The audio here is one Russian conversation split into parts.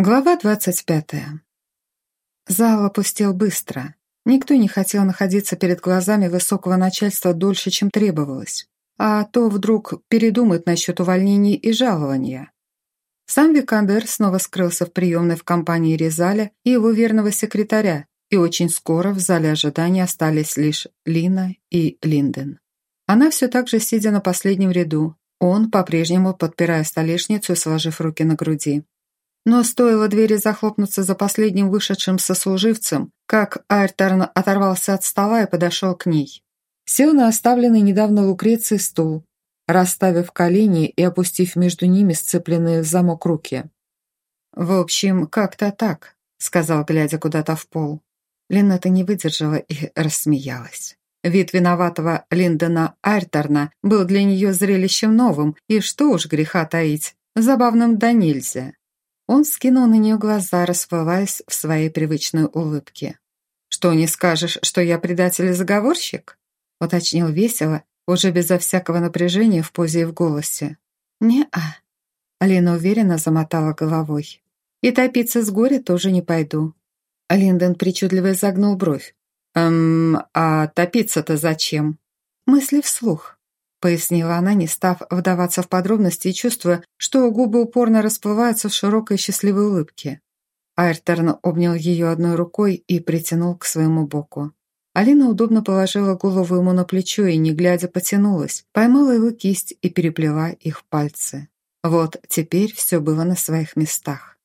Глава двадцать пятая. Зал опустел быстро. Никто не хотел находиться перед глазами высокого начальства дольше, чем требовалось. А то вдруг передумает насчет увольнений и жалования. Сам Викандер снова скрылся в приемной в компании Резаля и его верного секретаря, и очень скоро в зале ожидания остались лишь Лина и Линден. Она все так же сидя на последнем ряду, он по-прежнему подпирая столешницу и сложив руки на груди. Но стоило двери захлопнуться за последним вышедшим сослуживцем, как Айрторн оторвался от стола и подошел к ней. Сел на оставленный недавно Лукрецией стул, расставив колени и опустив между ними сцепленные в замок руки. «В общем, как-то так», — сказал, глядя куда-то в пол. Линнета не выдержала и рассмеялась. Вид виноватого Линдона Айрторна был для нее зрелищем новым, и что уж греха таить, забавным да нельзя. Он скинул на нее глаза, расплываясь в своей привычной улыбке. «Что, не скажешь, что я предатель и заговорщик?» уточнил весело, уже безо всякого напряжения в позе и в голосе. «Не-а». Алина уверенно замотала головой. «И топиться с горя тоже не пойду». Линдон причудливо загнул бровь. «Эм, а топиться-то зачем?» «Мысли вслух», — пояснила она, не став вдаваться в подробности и чувствуя, что губы упорно расплываются в широкой счастливой улыбке. Айрторн обнял ее одной рукой и притянул к своему боку. Алина удобно положила голову ему на плечо и, не глядя, потянулась, поймала его кисть и переплела их пальцы. Вот теперь все было на своих местах.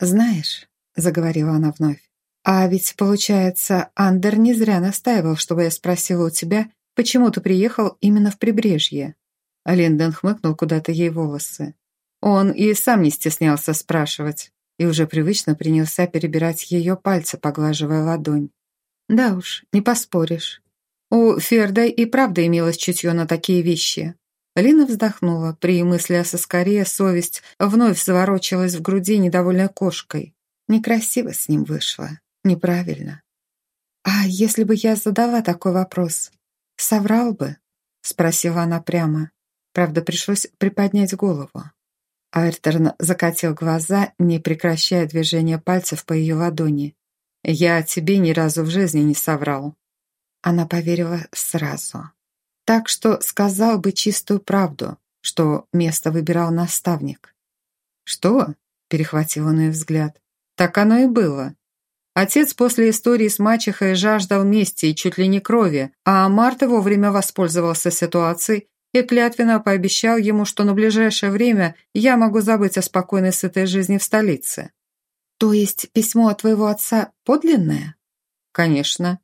«Знаешь», — заговорила она вновь, «а ведь, получается, Андер не зря настаивал, чтобы я спросила у тебя, Почему ты приехал именно в прибрежье?» Линдон хмыкнул куда-то ей волосы. Он и сам не стеснялся спрашивать, и уже привычно принялся перебирать ее пальцы, поглаживая ладонь. «Да уж, не поспоришь. У Ферда и правда имелось чутье на такие вещи». Лина вздохнула. При мысли о соскоре совесть вновь заворочилась в груди недовольной кошкой. Некрасиво с ним вышло. Неправильно. «А если бы я задала такой вопрос, «Соврал бы?» — спросила она прямо. Правда, пришлось приподнять голову. Айрторн закатил глаза, не прекращая движения пальцев по ее ладони. «Я тебе ни разу в жизни не соврал». Она поверила сразу. Так что сказал бы чистую правду, что место выбирал наставник. «Что?» — перехватил он ее взгляд. «Так оно и было. Отец после истории с мачехой жаждал мести и чуть ли не крови, а Марта вовремя воспользовался ситуацией и клятвенно пообещал ему, что на ближайшее время я могу забыть о спокойной сытой жизни в столице. «То есть письмо от твоего отца подлинное?» «Конечно.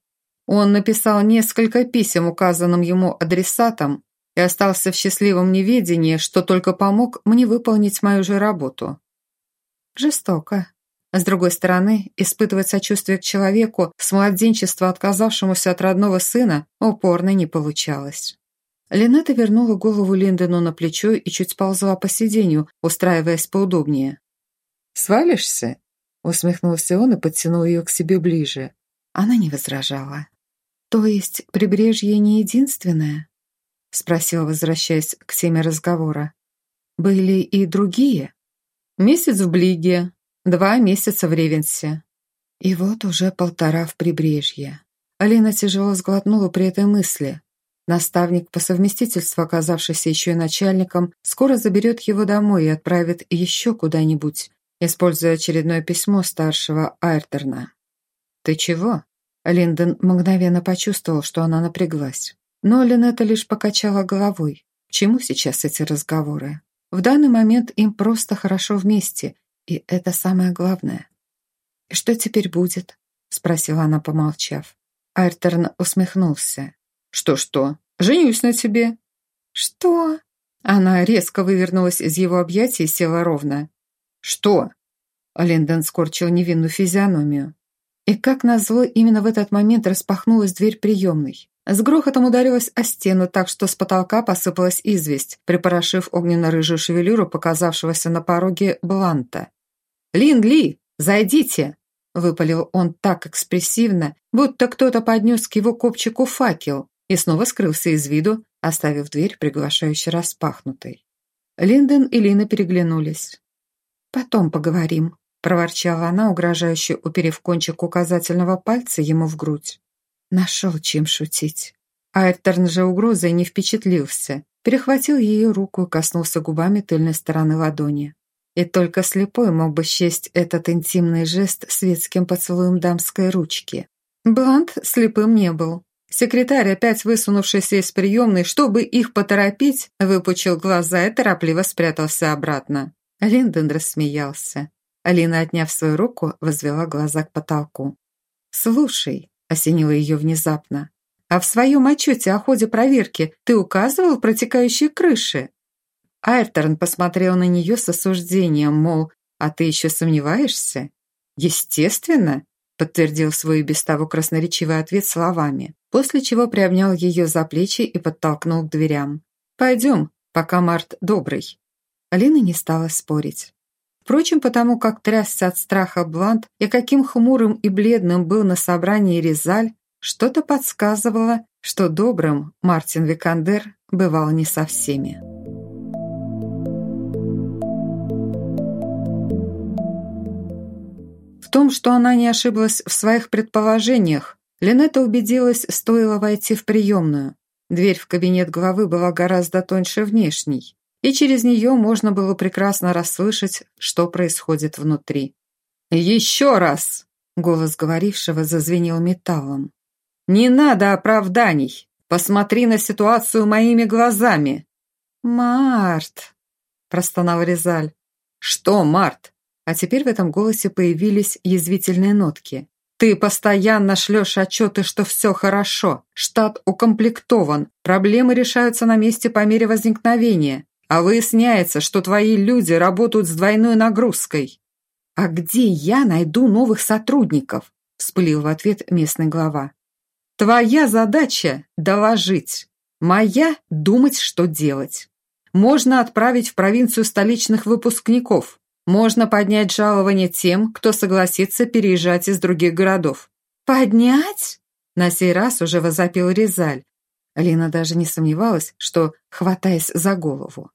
Он написал несколько писем указанным ему адресатам и остался в счастливом неведении, что только помог мне выполнить мою же работу». «Жестоко», с другой стороны, испытывать сочувствие к человеку, с младенчества отказавшемуся от родного сына, упорно не получалось. Линетта вернула голову Линдону на плечо и чуть сползла по сиденью, устраиваясь поудобнее. «Свалишься?» — усмехнулся он и подтянул ее к себе ближе. Она не возражала. «То есть прибрежье не единственное?» — спросила, возвращаясь к теме разговора. «Были и другие?» «Месяц в Блиге, Два месяца в Ревенсе. И вот уже полтора в прибрежье. Алина тяжело сглотнула при этой мысли. Наставник, по совместительству оказавшийся еще и начальником, скоро заберет его домой и отправит еще куда-нибудь, используя очередное письмо старшего Айртерна. «Ты чего?» Линдон мгновенно почувствовал, что она напряглась. Но Линетта лишь покачала головой. Чему сейчас эти разговоры? В данный момент им просто хорошо вместе, и это самое главное. «И что теперь будет?» — спросила она, помолчав. Айрторн усмехнулся. «Что-что? Женюсь на тебе». «Что?» Она резко вывернулась из его объятий и села ровно. «Что?» Линдон скорчил невинную физиономию. И как назло, именно в этот момент распахнулась дверь приемной. С грохотом ударилась о стену так, что с потолка посыпалась известь, припорошив огненно-рыжую шевелюру показавшегося на пороге Бланта. «Лин Ли, зайдите!» – выпалил он так экспрессивно, будто кто-то поднес к его копчику факел и снова скрылся из виду, оставив дверь приглашающе распахнутой. Линдон и Лина переглянулись. «Потом поговорим», проворчала она, угрожающе уперев кончик указательного пальца ему в грудь. Нашел чем шутить. Айрторн же угрозой не впечатлился, перехватил ее руку и коснулся губами тыльной стороны ладони. И только слепой мог бы счесть этот интимный жест светским поцелуем дамской ручки. Блант слепым не был. Секретарь, опять высунувшийся из приемной, чтобы их поторопить, выпучил глаза и торопливо спрятался обратно. Линдон рассмеялся. Алина, отняв свою руку, возвела глаза к потолку. «Слушай», — осенило ее внезапно, «а в своем отчете о ходе проверки ты указывал протекающие крыши?» Айрторн посмотрел на нее с осуждением, мол, «А ты еще сомневаешься?» «Естественно», — подтвердил свой без того красноречивый ответ словами, после чего приобнял ее за плечи и подтолкнул к дверям. «Пойдем, пока Март добрый». Алина не стала спорить. Впрочем, потому как трясся от страха Блант и каким хмурым и бледным был на собрании Резаль, что-то подсказывало, что добрым Мартин Викандер бывал не со всеми. Том, что она не ошиблась в своих предположениях, Линетта убедилась, стоило войти в приемную. Дверь в кабинет главы была гораздо тоньше внешней и через нее можно было прекрасно расслышать, что происходит внутри. «Еще раз!» — голос говорившего зазвенел металлом. «Не надо оправданий! Посмотри на ситуацию моими глазами!» «Март!» — простонал Резаль. «Что, Март?» А теперь в этом голосе появились язвительные нотки. «Ты постоянно шлешь отчеты, что все хорошо, штат укомплектован, проблемы решаются на месте по мере возникновения. А выясняется, что твои люди работают с двойной нагрузкой. А где я найду новых сотрудников? Вспылил в ответ местный глава. Твоя задача – доложить. Моя – думать, что делать. Можно отправить в провинцию столичных выпускников. Можно поднять жалование тем, кто согласится переезжать из других городов. «Поднять?» На сей раз уже возопил Резаль. Лина даже не сомневалась, что, хватаясь за голову.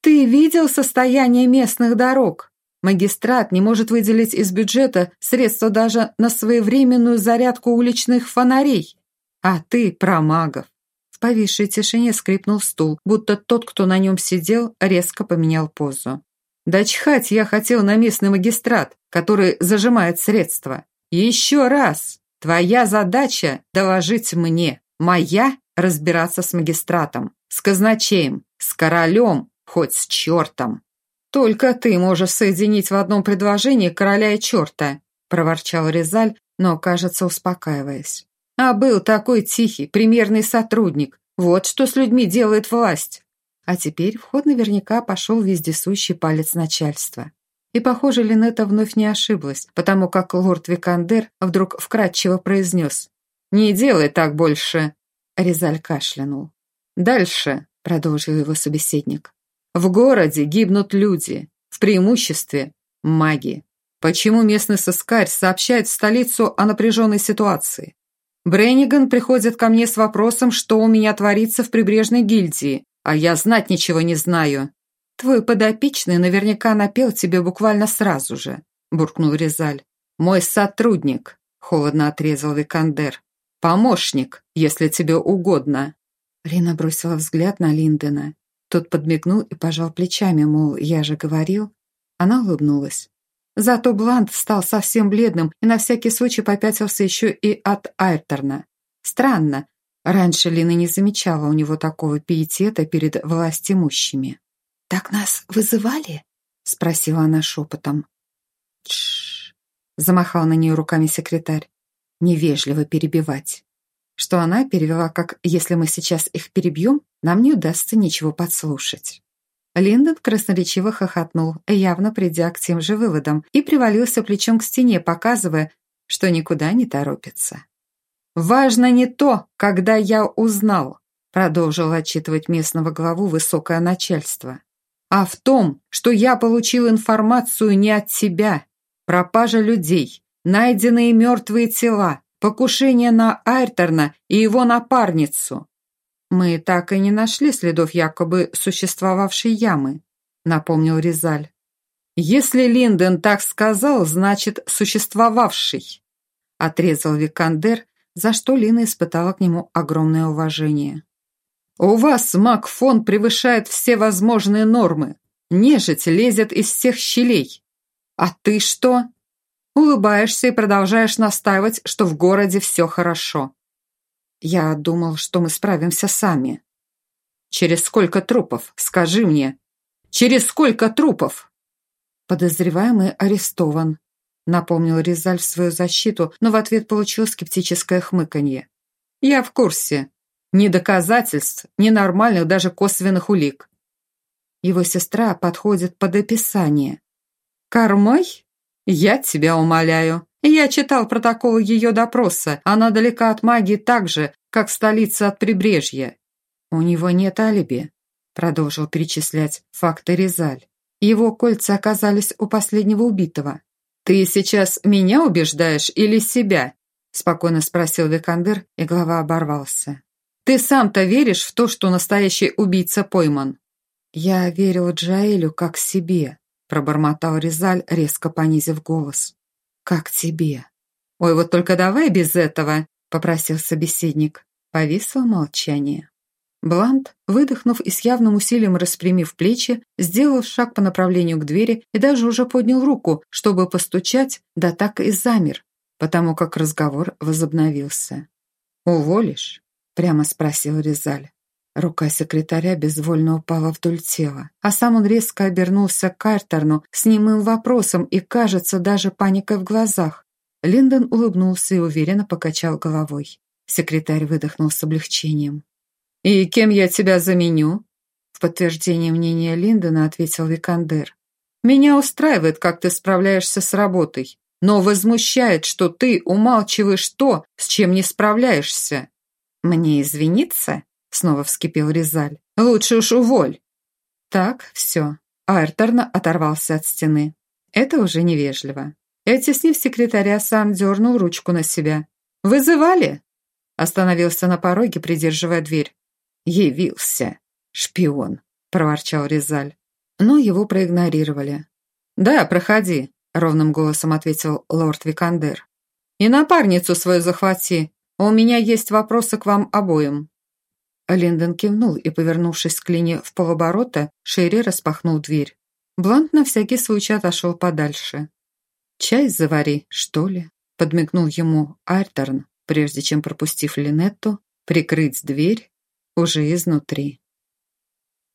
Ты видел состояние местных дорог? Магистрат не может выделить из бюджета средства даже на своевременную зарядку уличных фонарей. А ты про магов. В повисшей тишине скрипнул стул, будто тот, кто на нем сидел, резко поменял позу. Да чхать я хотел на местный магистрат, который зажимает средства. Еще раз, твоя задача – доложить мне. Моя – разбираться с магистратом, с казначеем, с королем, хоть с чертом. «Только ты можешь соединить в одном предложении короля и черта», проворчал Резаль, но, кажется, успокаиваясь. «А был такой тихий, примерный сотрудник. Вот что с людьми делает власть». А теперь в ход наверняка пошел вездесущий палец начальства. И, похоже, Линетта вновь не ошиблась, потому как лорд Викандер вдруг вкратчиво произнес «Не делай так больше!» Резаль кашлянул. «Дальше», — продолжил его собеседник. В городе гибнут люди, в преимуществе маги. Почему местный сыскарь сообщает в столицу о напряженной ситуации? Бренниган приходит ко мне с вопросом, что у меня творится в прибрежной гильдии, а я знать ничего не знаю. Твой подопечный наверняка напел тебе буквально сразу же, буркнул Резаль. Мой сотрудник, холодно отрезал Викандер. Помощник, если тебе угодно. Лина бросила взгляд на Линдена. Тот подмигнул и пожал плечами, мол, я же говорил. Она улыбнулась. Зато Блант стал совсем бледным и на всякий случай попятился еще и от Айрторна. Странно, раньше Лина не замечала у него такого пиетета перед властимущими. «Так нас вызывали?» — спросила она шепотом. «Тш-ш-ш», замахал на нее руками секретарь. «Невежливо перебивать» что она перевела как «если мы сейчас их перебьем, нам не удастся ничего подслушать». Линдон красноречиво хохотнул, явно придя к тем же выводам, и привалился плечом к стене, показывая, что никуда не торопится. «Важно не то, когда я узнал», продолжил отчитывать местного главу высокое начальство, «а в том, что я получил информацию не от тебя. Пропажа людей, найденные мертвые тела, Покушение на Айрторна и его напарницу. Мы так и не нашли следов якобы существовавшей ямы, напомнил Ризаль. «Если Линден так сказал, значит, существовавший», отрезал Викандер, за что Лина испытала к нему огромное уважение. «У вас Макфон превышает все возможные нормы. Нежить лезет из всех щелей. А ты что?» Улыбаешься и продолжаешь настаивать, что в городе все хорошо. Я думал, что мы справимся сами. Через сколько трупов? Скажи мне. Через сколько трупов? Подозреваемый арестован. Напомнил Резаль в свою защиту, но в ответ получил скептическое хмыканье. Я в курсе. Ни доказательств, ни нормальных даже косвенных улик. Его сестра подходит под описание. «Кормой?» «Я тебя умоляю. Я читал протокол ее допроса. Она далека от магии так же, как столица от прибрежья». «У него нет алиби», – продолжил перечислять факты Резаль. «Его кольца оказались у последнего убитого». «Ты сейчас меня убеждаешь или себя?» – спокойно спросил Викандер, и глава оборвался. «Ты сам-то веришь в то, что настоящий убийца пойман?» «Я верил Джаэлю как себе», пробормотал Резаль, резко понизив голос. «Как тебе?» «Ой, вот только давай без этого», — попросил собеседник. Повисло молчание. Блант, выдохнув и с явным усилием распрямив плечи, сделал шаг по направлению к двери и даже уже поднял руку, чтобы постучать, да так и замер, потому как разговор возобновился. «Уволишь?» – прямо спросил Резаль. Рука секретаря безвольно упала вдоль тела, а сам он резко обернулся к Картерну с немым вопросом и, кажется, даже паникой в глазах. Линдон улыбнулся и уверенно покачал головой. Секретарь выдохнул с облегчением. «И кем я тебя заменю?» В подтверждение мнения Линдона ответил Викандер. «Меня устраивает, как ты справляешься с работой, но возмущает, что ты умалчиваешь то, с чем не справляешься. Мне извиниться?» Снова вскипел Резаль. «Лучше уж уволь!» Так, все. Айрторн оторвался от стены. Это уже невежливо. И, оттеснив секретаря, сам дернул ручку на себя. «Вызывали?» Остановился на пороге, придерживая дверь. «Явился! Шпион!» – проворчал Резаль. Но его проигнорировали. «Да, проходи», – ровным голосом ответил лорд Викандер. «И напарницу свою захвати. У меня есть вопросы к вам обоим». Линдон кивнул и, повернувшись к Лине в полоборота, шире распахнул дверь. Блант на всякий случай отошел подальше. «Чай завари, что ли?» – подмигнул ему Альтерн, прежде чем, пропустив Линетту, прикрыть дверь уже изнутри.